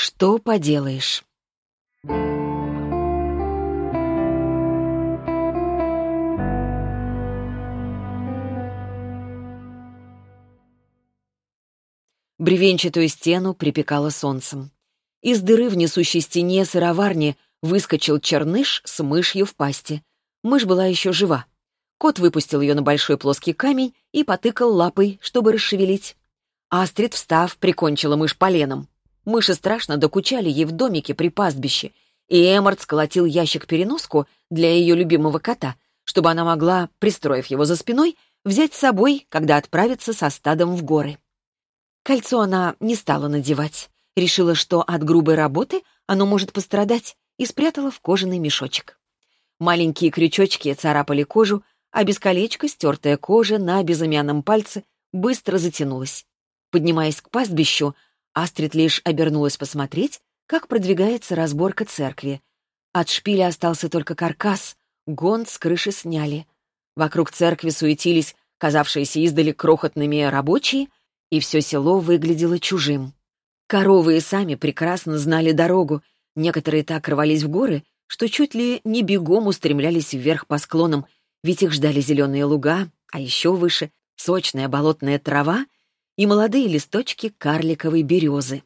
Что поделаешь? Бревенчатую стену припекало солнцем. Из дыры в несущей стене сыроварни выскочил черныш с мышью в пасти. Мышь была еще жива. Кот выпустил ее на большой плоский камень и потыкал лапой, чтобы расшевелить. Астрид, встав, прикончила мышь поленом. Мыши страшно докучали ей в домике при пастбище, и Эммард сколотил ящик-переноску для ее любимого кота, чтобы она могла, пристроив его за спиной, взять с собой, когда отправится со стадом в горы. Кольцо она не стала надевать. Решила, что от грубой работы оно может пострадать, и спрятала в кожаный мешочек. Маленькие крючочки царапали кожу, а без колечка стертая кожа на безымянном пальце быстро затянулась. Поднимаясь к пастбищу, Астрид лишь обернулась посмотреть, как продвигается разборка церкви. От шпиля остался только каркас, гонт с крыши сняли. Вокруг церкви суетились казавшиеся издали крохотными рабочие, и все село выглядело чужим. Коровы и сами прекрасно знали дорогу, некоторые так рвались в горы, что чуть ли не бегом устремлялись вверх по склонам, ведь их ждали зеленые луга, а еще выше — сочная болотная трава и молодые листочки карликовой березы.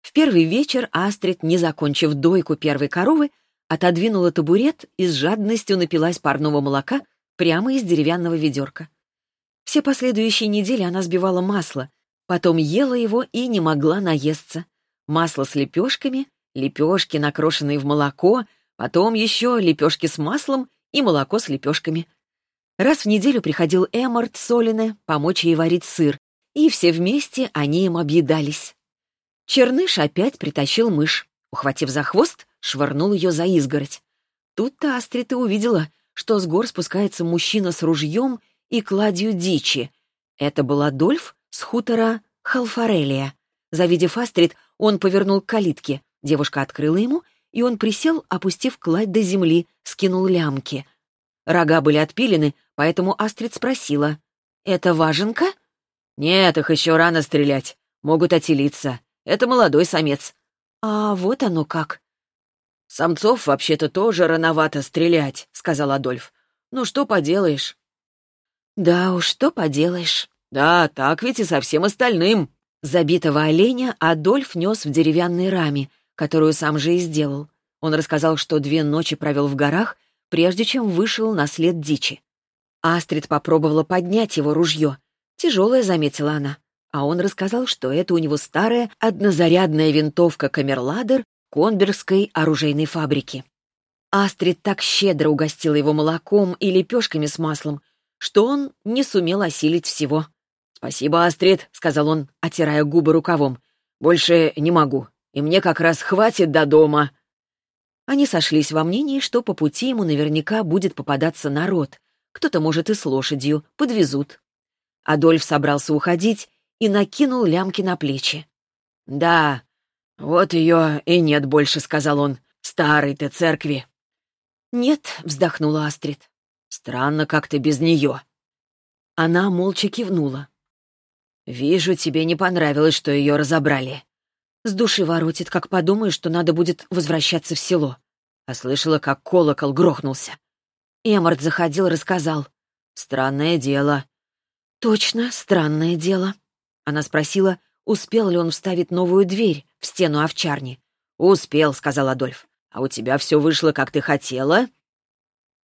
В первый вечер Астрид, не закончив дойку первой коровы, отодвинула табурет и с жадностью напилась парного молока прямо из деревянного ведерка. Все последующие недели она сбивала масло, Потом ела его и не могла наесться. Масло с лепешками, лепешки, накрошенные в молоко, потом еще лепешки с маслом и молоко с лепешками. Раз в неделю приходил Эммарт Солине помочь ей варить сыр, и все вместе они им объедались. Черныш опять притащил мышь. Ухватив за хвост, швырнул ее за изгородь. Тут-то Астрид и увидела, что с гор спускается мужчина с ружьем и кладью дичи. Это был Адольф, с хутора Халфарелия. Завидев Астрид, он повернул к калитке. Девушка открыла ему, и он присел, опустив кладь до земли, скинул лямки. Рога были отпилены, поэтому Астрид спросила. «Это важенка?» «Нет, их еще рано стрелять. Могут отелиться. Это молодой самец». «А вот оно как». «Самцов вообще-то тоже рановато стрелять», — сказал Адольф. «Ну что поделаешь?» «Да уж, что поделаешь». «Да, так ведь и со всем остальным». Забитого оленя Адольф нес в деревянной раме, которую сам же и сделал. Он рассказал, что две ночи провел в горах, прежде чем вышел на след дичи. Астрид попробовала поднять его ружье. Тяжелое, заметила она. А он рассказал, что это у него старая однозарядная винтовка Камерладер Конбергской оружейной фабрики. Астрид так щедро угостила его молоком и лепешками с маслом, что он не сумел осилить всего. «Спасибо, Астрид», — сказал он, отирая губы рукавом. «Больше не могу, и мне как раз хватит до дома». Они сошлись во мнении, что по пути ему наверняка будет попадаться народ. Кто-то, может, и с лошадью, подвезут. Адольф собрался уходить и накинул лямки на плечи. «Да, вот ее и нет больше», — сказал он, — «старой ты церкви». «Нет», — вздохнула Астрид. «Странно как-то без нее». Она молча кивнула. «Вижу, тебе не понравилось, что ее разобрали». С души воротит, как подумаю, что надо будет возвращаться в село. А слышала, как колокол грохнулся. Эммард заходил, рассказал. «Странное дело». «Точно, странное дело». Она спросила, успел ли он вставить новую дверь в стену овчарни. «Успел», — сказал Адольф. «А у тебя все вышло, как ты хотела?»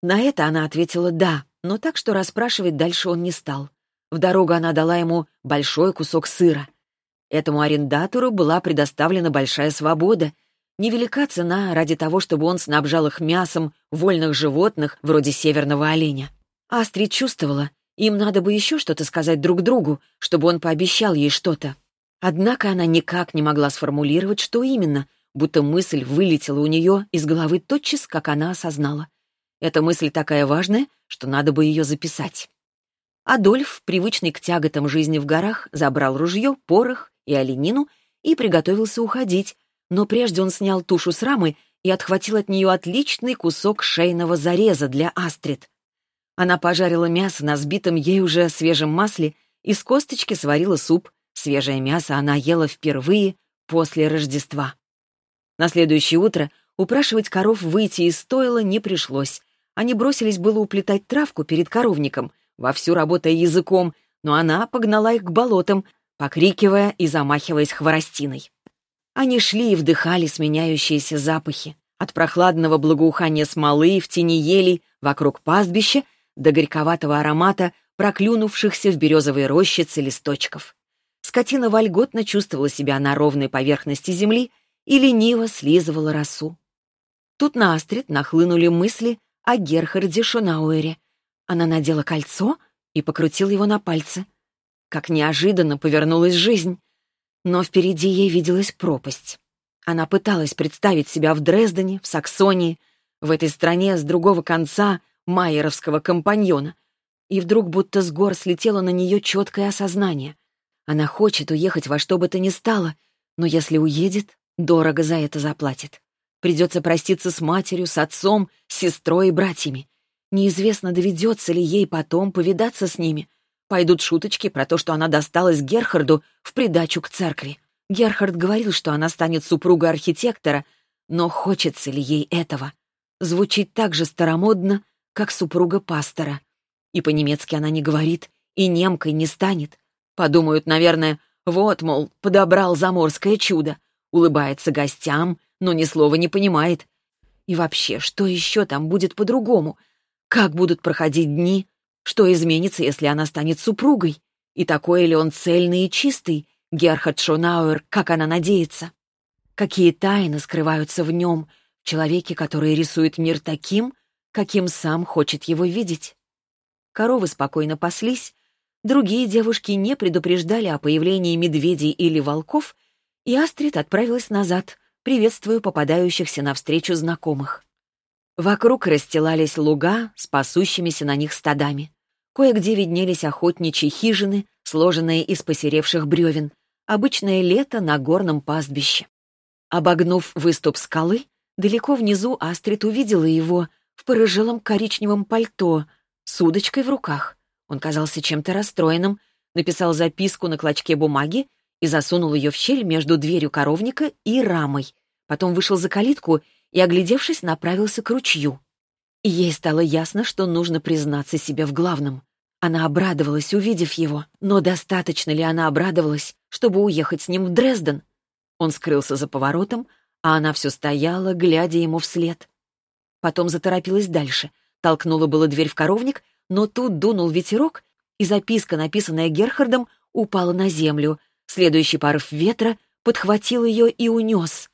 На это она ответила «да», но так что расспрашивать дальше он не стал. В дорогу она дала ему большой кусок сыра. Этому арендатору была предоставлена большая свобода. Невелика цена ради того, чтобы он снабжал их мясом вольных животных, вроде северного оленя. Астрид чувствовала, им надо бы еще что-то сказать друг другу, чтобы он пообещал ей что-то. Однако она никак не могла сформулировать, что именно, будто мысль вылетела у нее из головы тотчас, как она осознала. Эта мысль такая важная, что надо бы ее записать. Адольф, привычный к тяготам жизни в горах, забрал ружье, порох и оленину и приготовился уходить, но прежде он снял тушу с рамы и отхватил от нее отличный кусок шейного зареза для Астрид. Она пожарила мясо на сбитом ей уже свежем масле, и с косточки сварила суп. Свежее мясо она ела впервые после Рождества. На следующее утро упрашивать коров выйти из стойла не пришлось. Они бросились было уплетать травку перед коровником, вовсю работая языком, но она погнала их к болотам, покрикивая и замахиваясь хворостиной. Они шли и вдыхали сменяющиеся запахи. От прохладного благоухания смолы в тени елей вокруг пастбища до горьковатого аромата проклюнувшихся в березовые рощицы листочков. Скотина вольготно чувствовала себя на ровной поверхности земли и лениво слизывала росу. Тут на Астрид нахлынули мысли о Герхарде Шонауэре. Она надела кольцо и покрутила его на пальце. Как неожиданно повернулась жизнь. Но впереди ей виделась пропасть. Она пыталась представить себя в Дрездене, в Саксонии, в этой стране с другого конца майеровского компаньона. И вдруг будто с гор слетело на нее четкое осознание. Она хочет уехать во что бы то ни стало, но если уедет, дорого за это заплатит. Придется проститься с матерью, с отцом, с сестрой и братьями. Неизвестно, доведется ли ей потом повидаться с ними. Пойдут шуточки про то, что она досталась Герхарду в придачу к церкви. Герхард говорил, что она станет супругой архитектора, но хочется ли ей этого? Звучит так же старомодно, как супруга пастора. И по-немецки она не говорит, и немкой не станет. Подумают, наверное, вот, мол, подобрал заморское чудо. Улыбается гостям, но ни слова не понимает. И вообще, что еще там будет по-другому? Как будут проходить дни? Что изменится, если она станет супругой? И такой ли он цельный и чистый, Герхард Шонауэр, как она надеется? Какие тайны скрываются в нем, человеке, который рисует мир таким, каким сам хочет его видеть? Коровы спокойно паслись, другие девушки не предупреждали о появлении медведей или волков, и Астрид отправилась назад, приветствуя попадающихся навстречу знакомых. Вокруг расстилались луга с пасущимися на них стадами. Кое-где виднелись охотничьи хижины, сложенные из посеревших бревен, обычное лето на горном пастбище. Обогнув выступ скалы, далеко внизу Астрид увидела его в порыжелом коричневом пальто с удочкой в руках. Он казался чем-то расстроенным, написал записку на клочке бумаги и засунул ее в щель между дверью коровника и рамой. Потом вышел за калитку и, оглядевшись, направился к ручью. И ей стало ясно, что нужно признаться себе в главном. Она обрадовалась, увидев его, но достаточно ли она обрадовалась, чтобы уехать с ним в Дрезден? Он скрылся за поворотом, а она все стояла, глядя ему вслед. Потом заторопилась дальше, толкнула было дверь в коровник, но тут дунул ветерок, и записка, написанная Герхардом, упала на землю. Следующий порыв ветра подхватил ее и унес.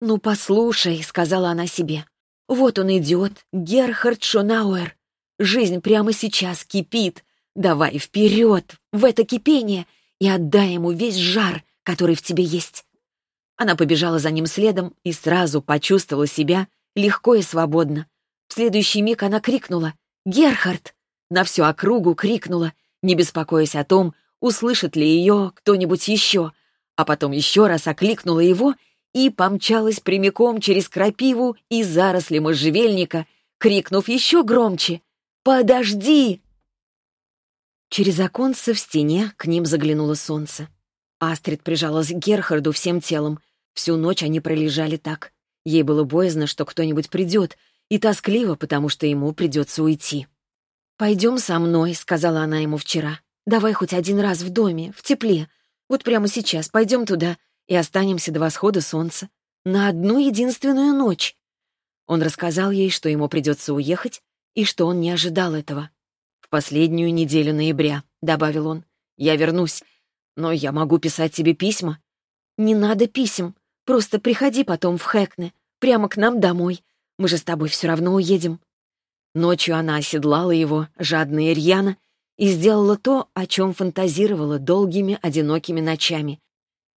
«Ну, послушай», — сказала она себе, — «вот он идет, Герхард Шонауэр, Жизнь прямо сейчас кипит. Давай вперед, в это кипение, и отдай ему весь жар, который в тебе есть. Она побежала за ним следом и сразу почувствовала себя легко и свободно. В следующий миг она крикнула «Герхард!» На всю округу крикнула, не беспокоясь о том, услышит ли ее кто-нибудь еще, а потом еще раз окликнула его и помчалась прямиком через крапиву и заросли можжевельника, крикнув еще громче «Подожди!» Через оконце в стене к ним заглянуло солнце. Астрид прижалась к Герхарду всем телом. Всю ночь они пролежали так. Ей было боязно, что кто-нибудь придет, и тоскливо, потому что ему придется уйти. «Пойдем со мной», — сказала она ему вчера. «Давай хоть один раз в доме, в тепле. Вот прямо сейчас пойдем туда и останемся до восхода солнца. На одну единственную ночь». Он рассказал ей, что ему придется уехать, и что он не ожидал этого. «В последнюю неделю ноября», — добавил он, — «я вернусь, но я могу писать тебе письма». «Не надо писем, просто приходи потом в Хэкне, прямо к нам домой. Мы же с тобой все равно уедем». Ночью она оседлала его, жадно и и сделала то, о чем фантазировала долгими одинокими ночами,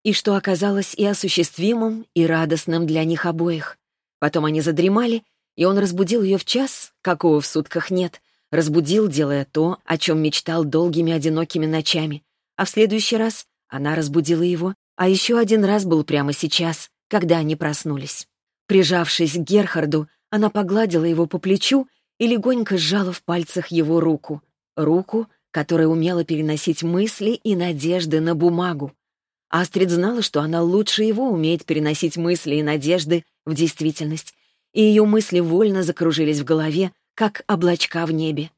и что оказалось и осуществимым, и радостным для них обоих. Потом они задремали, и он разбудил ее в час, какого в сутках нет, разбудил, делая то, о чем мечтал долгими одинокими ночами. А в следующий раз она разбудила его, а еще один раз был прямо сейчас, когда они проснулись. Прижавшись к Герхарду, она погладила его по плечу и легонько сжала в пальцах его руку. Руку, которая умела переносить мысли и надежды на бумагу. Астрид знала, что она лучше его умеет переносить мысли и надежды в действительность, и ее мысли вольно закружились в голове, как облачка в небе.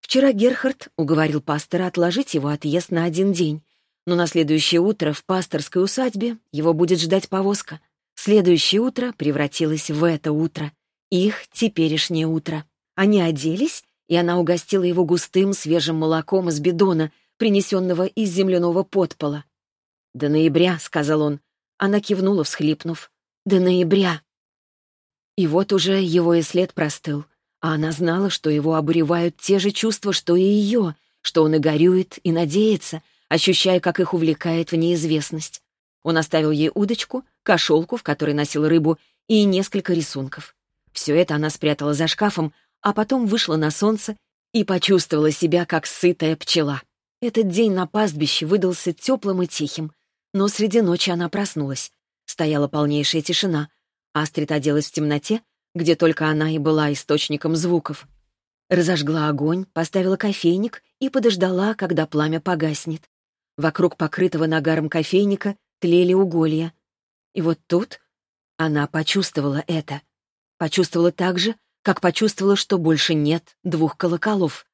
Вчера Герхард уговорил пастора отложить его отъезд на один день, но на следующее утро в пасторской усадьбе его будет ждать повозка. Следующее утро превратилось в это утро, их теперешнее утро. Они оделись, и она угостила его густым свежим молоком из бидона, принесенного из земляного подпола. «До ноября», — сказал он. Она кивнула, всхлипнув. «До ноября». И вот уже его и след простыл, а она знала, что его обуревают те же чувства, что и ее, что он и горюет, и надеется, ощущая, как их увлекает в неизвестность. Он оставил ей удочку, кошелку, в которой носил рыбу, и несколько рисунков. Все это она спрятала за шкафом, а потом вышла на солнце и почувствовала себя, как сытая пчела. Этот день на пастбище выдался теплым и тихим, но среди ночи она проснулась. Стояла полнейшая тишина. Астрид оделась в темноте, где только она и была источником звуков. Разожгла огонь, поставила кофейник и подождала, когда пламя погаснет. Вокруг покрытого нагаром кофейника тлели уголья. И вот тут она почувствовала это. Почувствовала так же, как почувствовала, что больше нет двух колоколов.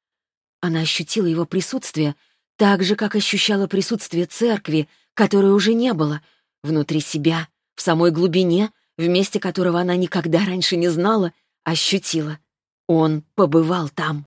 Она ощутила его присутствие так же, как ощущала присутствие церкви, которой уже не было, внутри себя, в самой глубине, в месте которого она никогда раньше не знала, ощутила. Он побывал там.